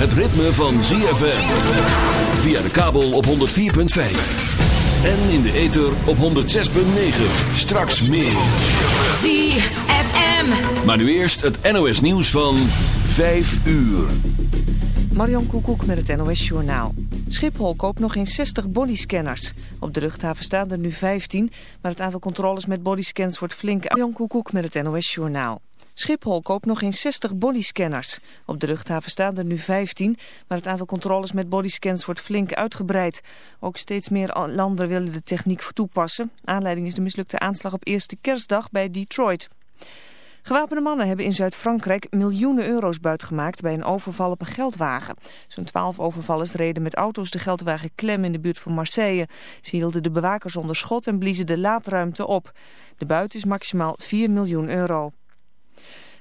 het ritme van ZFM. Via de kabel op 104.5. En in de ether op 106.9. Straks meer. ZFM. Maar nu eerst het NOS nieuws van 5 uur. Marion Koekoek met het NOS Journaal. Schiphol koopt nog geen 60 bodyscanners. Op de luchthaven staan er nu 15, maar het aantal controles met bodyscans wordt flink... Marion Koekoek met het NOS Journaal. Schiphol koopt nog geen 60 bodyscanners. Op de luchthaven staan er nu 15, maar het aantal controles met bodyscans wordt flink uitgebreid. Ook steeds meer landen willen de techniek toepassen. Aanleiding is de mislukte aanslag op eerste kerstdag bij Detroit. Gewapende mannen hebben in Zuid-Frankrijk miljoenen euro's buitgemaakt bij een overval op een geldwagen. Zo'n twaalf overvallers reden met auto's de geldwagen klem in de buurt van Marseille. Ze hielden de bewakers onder schot en bliezen de laadruimte op. De buit is maximaal 4 miljoen euro.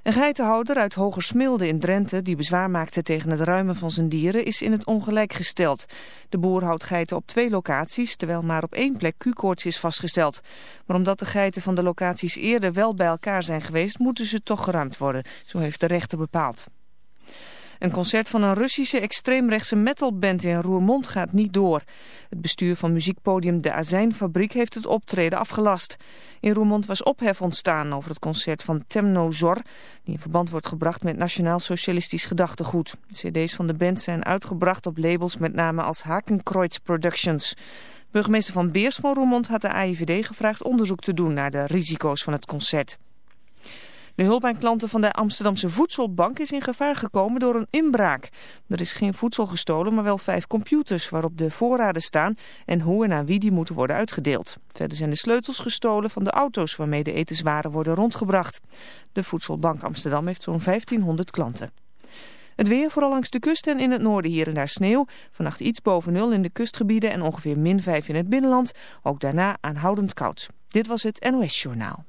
Een geitenhouder uit Hogersmilde in Drenthe, die bezwaar maakte tegen het ruimen van zijn dieren, is in het ongelijk gesteld. De boer houdt geiten op twee locaties, terwijl maar op één plek Q-koorts is vastgesteld. Maar omdat de geiten van de locaties eerder wel bij elkaar zijn geweest, moeten ze toch geruimd worden. Zo heeft de rechter bepaald. Een concert van een Russische extreemrechtse metalband in Roermond gaat niet door. Het bestuur van muziekpodium De Azijnfabriek heeft het optreden afgelast. In Roermond was ophef ontstaan over het concert van Temno Zor... die in verband wordt gebracht met Nationaal Socialistisch Gedachtegoed. De cd's van de band zijn uitgebracht op labels met name als Hakenkreuz Productions. Burgemeester Van Beers van Roermond had de AIVD gevraagd onderzoek te doen... naar de risico's van het concert. De hulp aan klanten van de Amsterdamse Voedselbank is in gevaar gekomen door een inbraak. Er is geen voedsel gestolen, maar wel vijf computers waarop de voorraden staan en hoe en aan wie die moeten worden uitgedeeld. Verder zijn de sleutels gestolen van de auto's waarmee de etenswaren worden rondgebracht. De Voedselbank Amsterdam heeft zo'n 1500 klanten. Het weer, vooral langs de kust en in het noorden hier en daar sneeuw. Vannacht iets boven nul in de kustgebieden en ongeveer min 5 in het binnenland. Ook daarna aanhoudend koud. Dit was het NOS Journaal.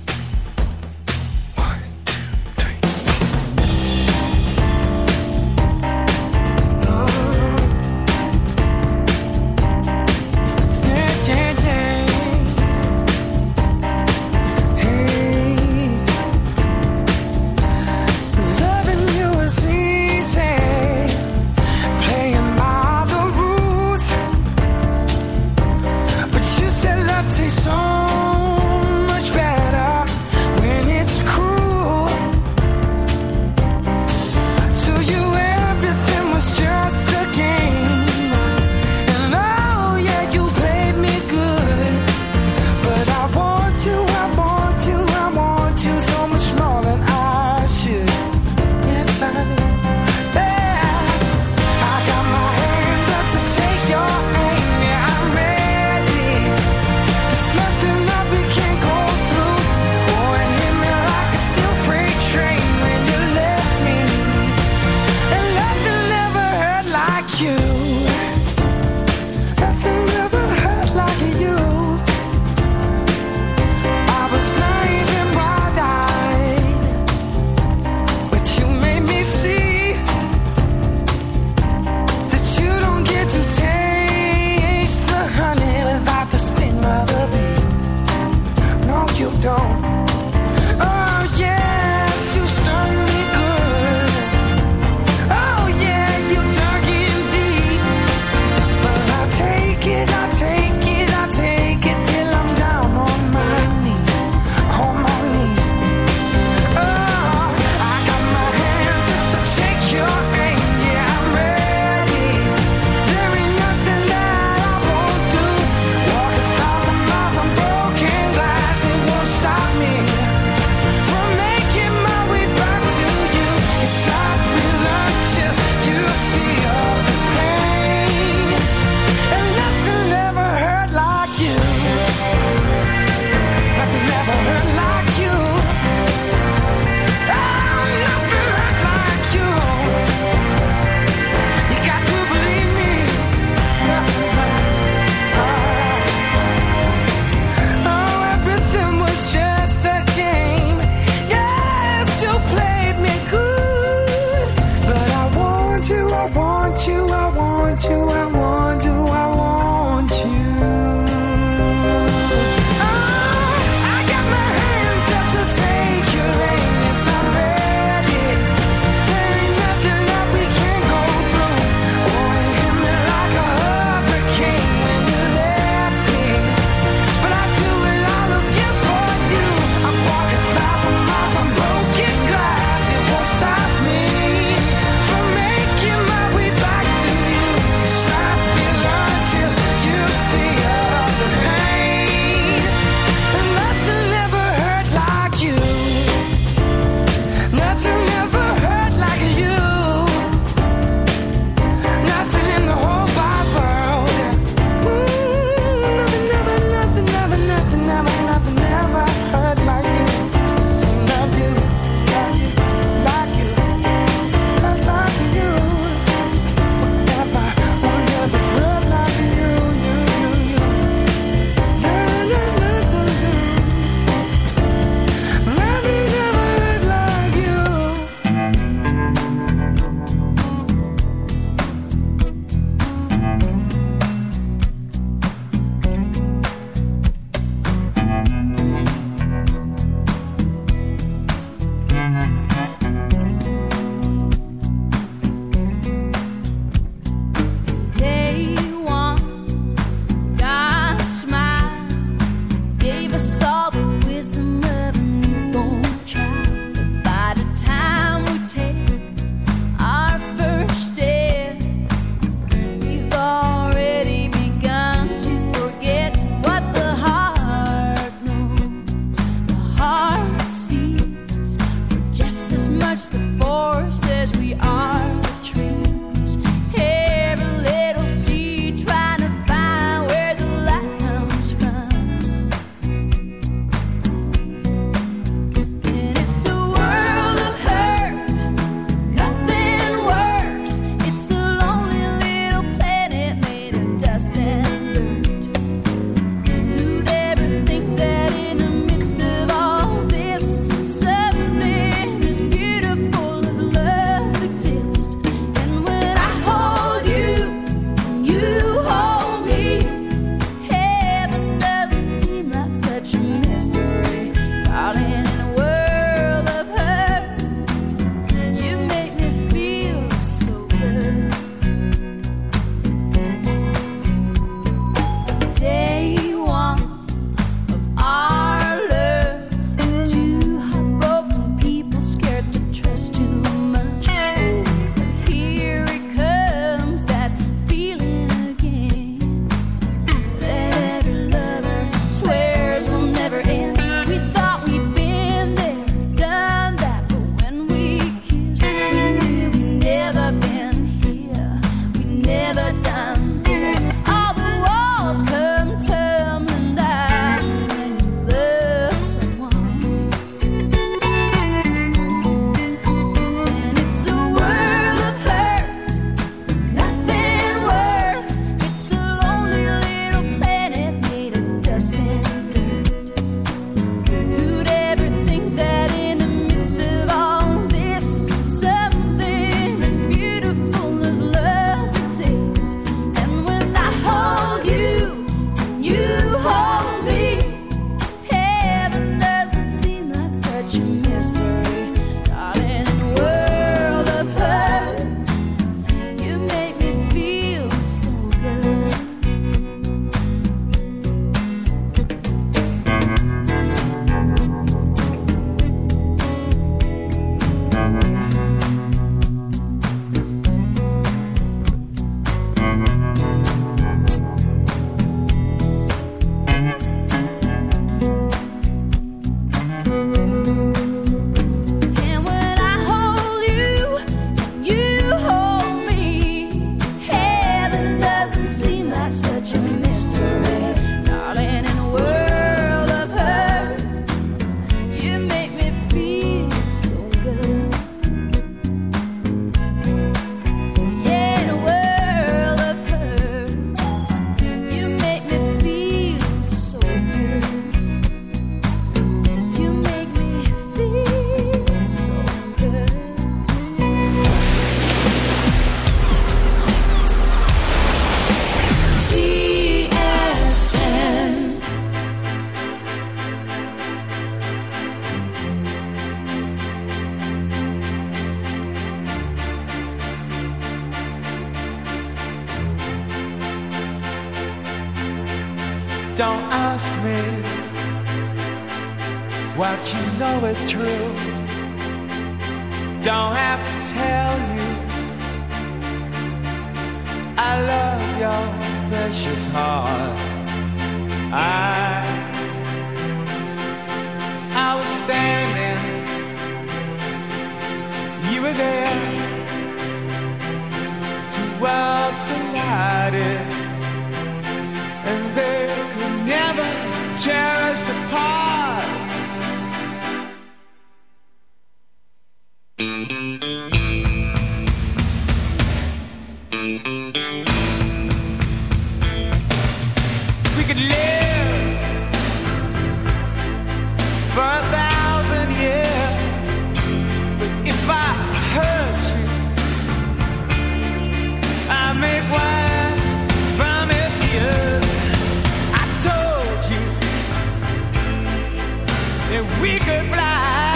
we could fly,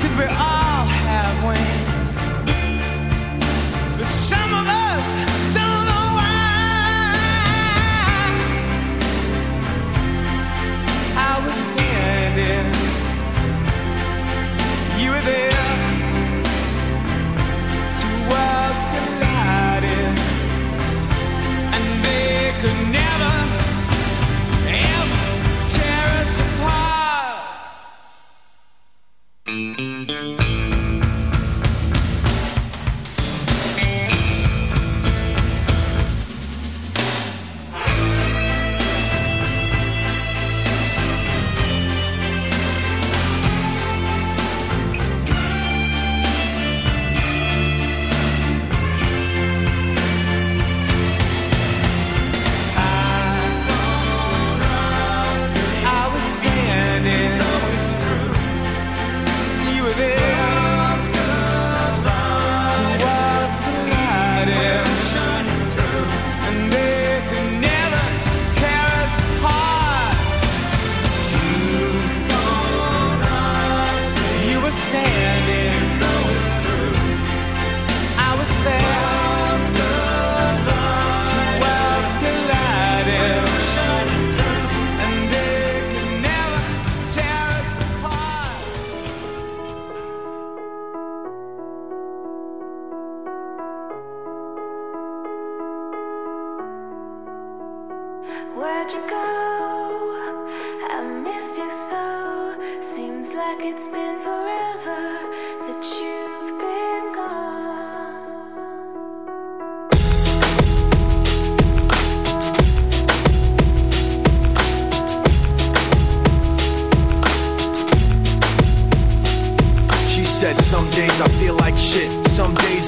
cause we're all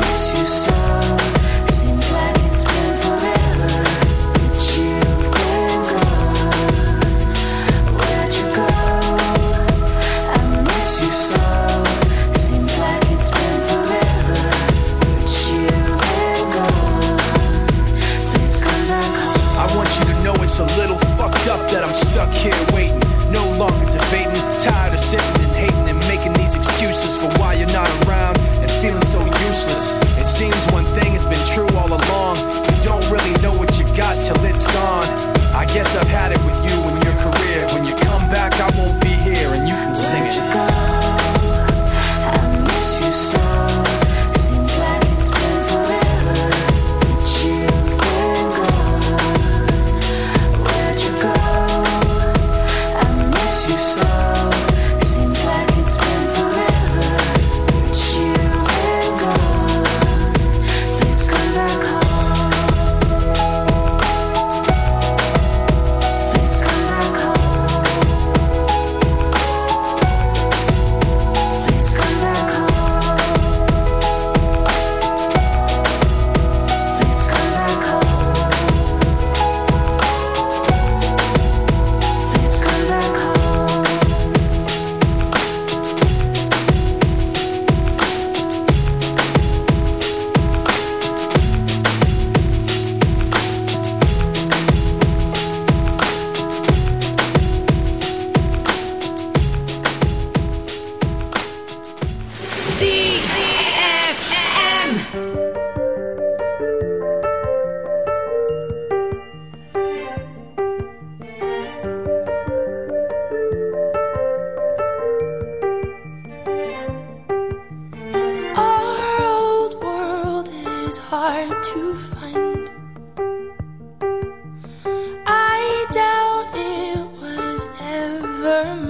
Miss you so. never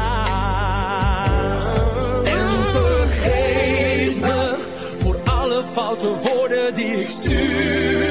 Foute woorden die ik stuurde.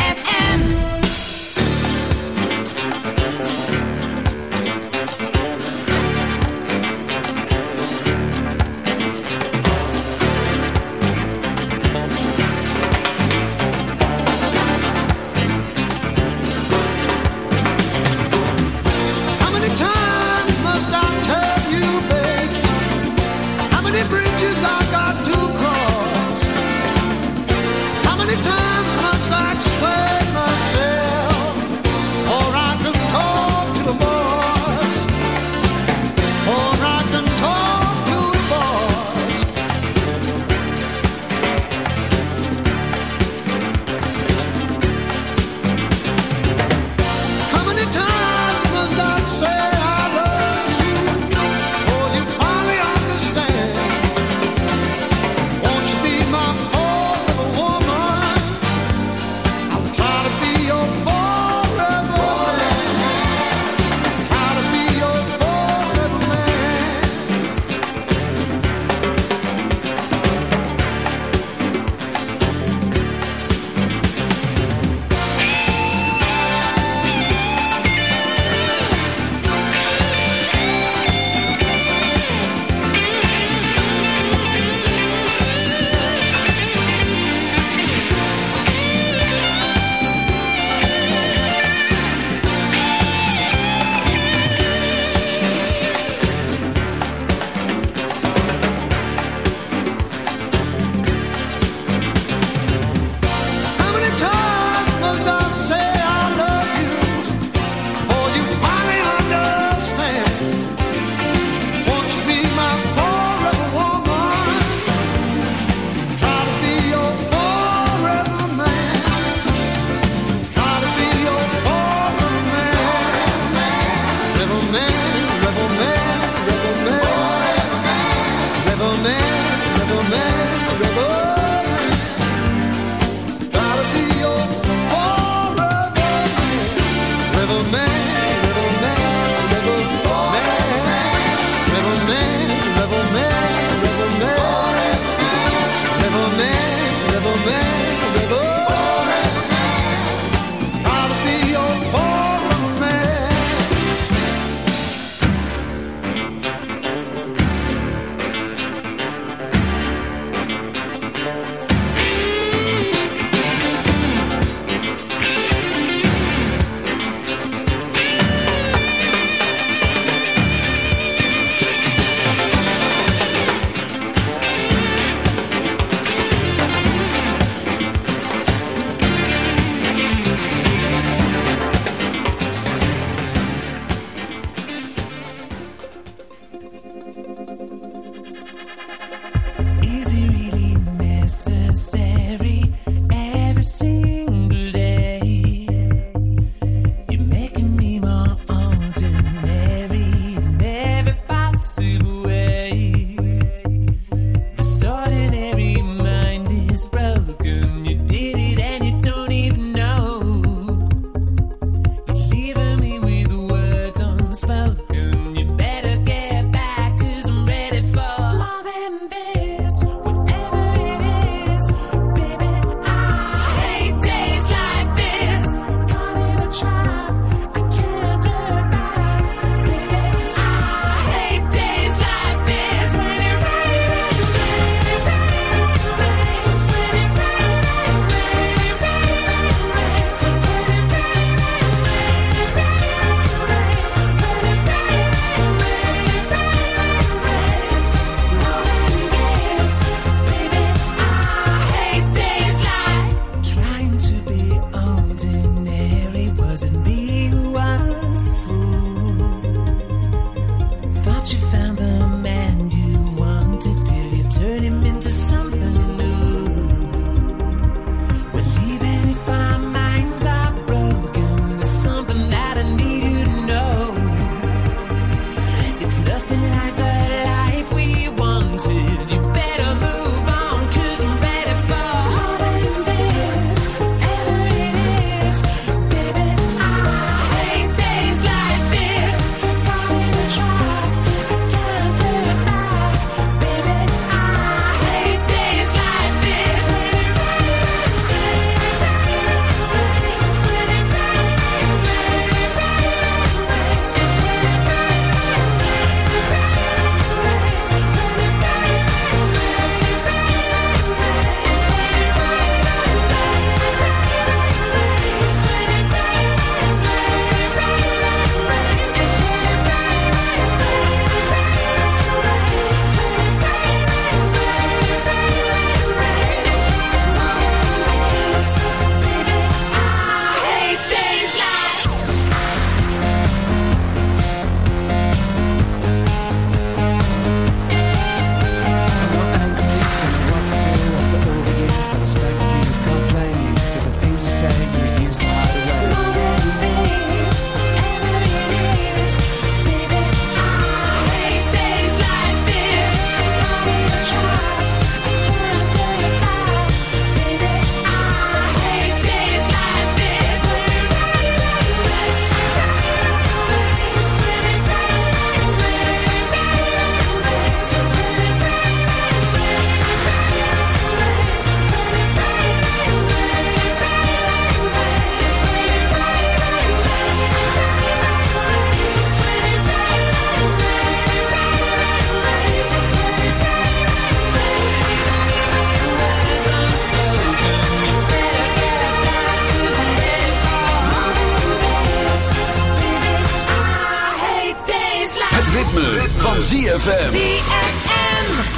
ZFM. Van ZFM. ZFM.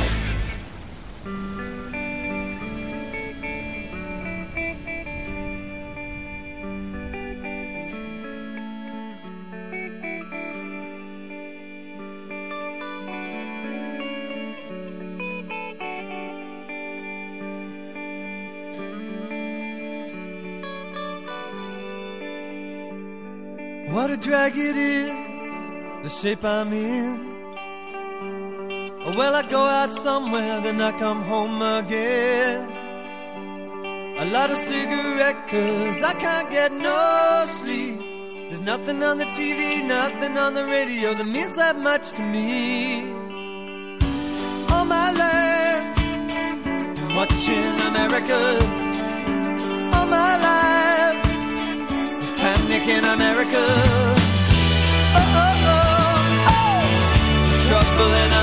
What a drag it is, the shape I'm in. Well, I go out somewhere, then I come home again. A lot of cigarette, cause I can't get no sleep. There's nothing on the TV, nothing on the radio that means that much to me. All my life, watching America. All my life, panic in America. Oh, oh, oh, oh. Trouble in America.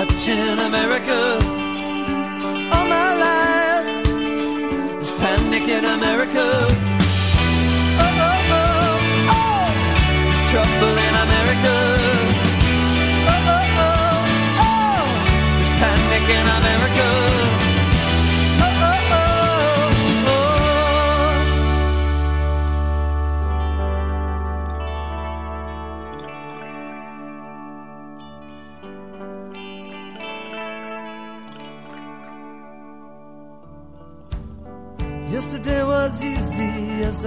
watching America. All my life, there's panic in America.